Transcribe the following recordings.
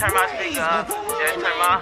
turn my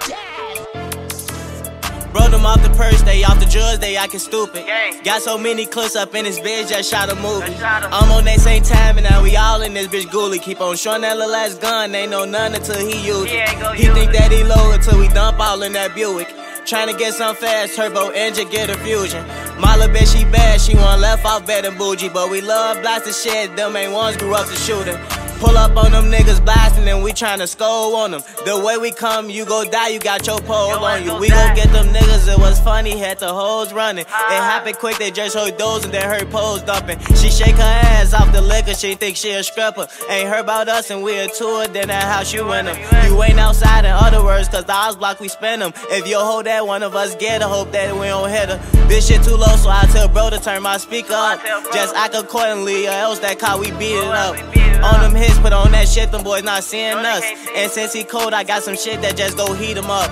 Bro, them off the purse, they off the drugs, they acting stupid. Gang. Got so many clips up in this bitch, just shot a movie. Shot I'm on that same time, and now we all in this bitch ghoulie. Keep on showing that little ass gun, ain't no none until he use it. He, he think it. that he low until we dump all in that Buick. Tryna get some fast turbo engine, get a fusion. My little bitch, she bad, she want left off bed and bougie. But we love blocks shit, them ain't ones grew up to shooting. Pull up on them niggas blasting and we tryna score on them. The way we come, you go die, you got your pole on you. We gon' get them niggas, it was funny, had the hoes running. It happened quick, they just heard those and then heard poles dumping. She shake her ass off the liquor, she think she a scrapper. Ain't heard about us and we a tour, then that house you in them. You ain't outside in other words, cause the house block we spend them. If you hold that, one of us get her, hope that we don't hit her. This shit too low, so I tell bro to turn my speaker up. Just act accordingly, or else that car we beat it up. On them hits, put on that shit, them boys not seeing us. And since he cold, I got some shit that just go heat him up.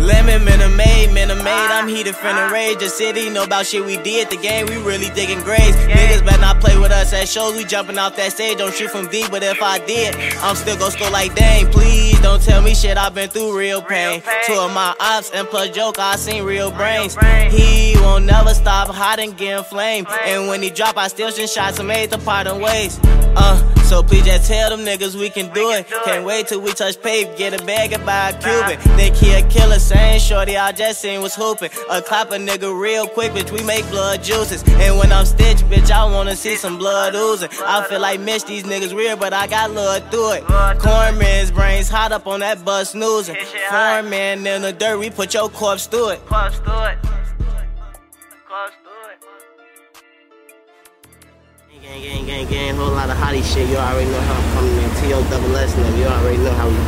Lemon, minute made, made, I'm heated finna rage. The city know about shit we did. The game, we really digging grades. Niggas better not play with us at shows. We jumping off that stage, don't shoot from deep. But if I did, I'm still gon' score like dang. Please don't tell me shit, I've been through real pain. Two of my ops and plus joke, I seen real brains. He won't never stop hiding, getting flame. And when he drop, I still send shots and made the part of ways. Uh, so please just tell them niggas we can do it. Can't wait till we touch pave, get a bag and buy a Cuban. Think he a killer, same shorty I just seen was hooping. A clap a nigga real quick, bitch, we make blood juices. And when I'm stitched, bitch, I wanna see some blood oozing. I feel like Mitch, these niggas real, but I got love through it. Cornman's brains hot up on that bus snoozing. Foreman in the dirt, we put your corpse through it. Gang, gang, gang, gang, whole lot of hottie shit. You already know how I'm coming, man. T.O. double S, and them. You already know how we